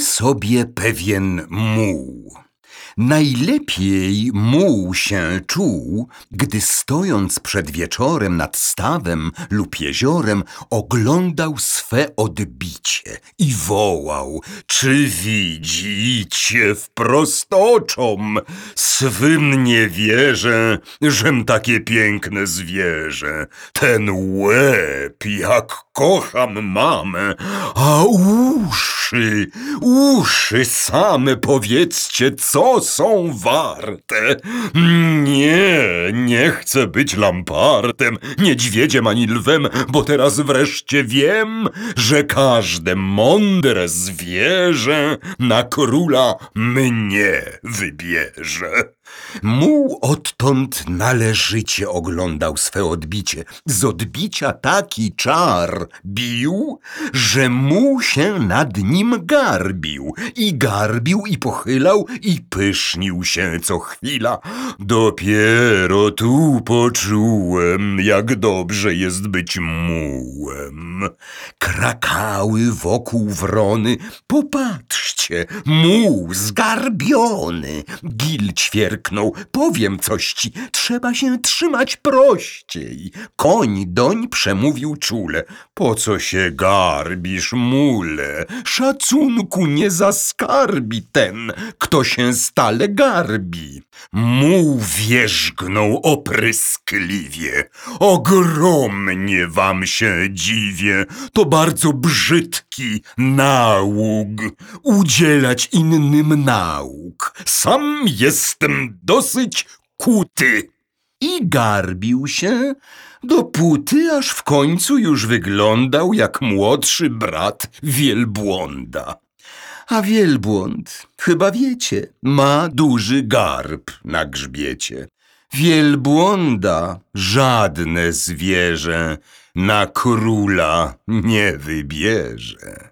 sobie pewien muł. Najlepiej muł się czuł, gdy stojąc przed wieczorem nad stawem lub jeziorem, oglądał swe odbicie i wołał, czy widzicie wprost oczom? Swym nie wierzę, żem takie piękne zwierzę. Ten łeb, jak kocham mamę, a uszy, uszy same powiedzcie, co są warte. Nie, nie chcę być lampartem, niedźwiedziem ani lwem, bo teraz wreszcie wiem, że każde mądre zwierzę na króla mnie wybierze. Muł odtąd należycie oglądał swe odbicie. Z odbicia taki czar bił, że muł się nad nim garbił. I garbił, i pochylał, i pysznił się co chwila. Dopiero tu poczułem, jak dobrze jest być mułem. Krakały wokół wrony. Popatrzcie, muł zgarbiony. Gil ćwierknął. Powiem coś ci, trzeba się trzymać prościej. Koń doń przemówił czule. Po co się garbisz, mule? Szacunku nie zaskarbi ten, kto się stale garbi. Muł wierzgnął opryskliwie. Ogromnie wam się dziwię. To bardzo brzydki nałóg. Udzielać innym nauk. Sam jestem dosyć kuty. I garbił się, dopóty aż w końcu już wyglądał jak młodszy brat wielbłąda. A wielbłąd, chyba wiecie, ma duży garb na grzbiecie. Wielbłąda żadne zwierzę na króla nie wybierze.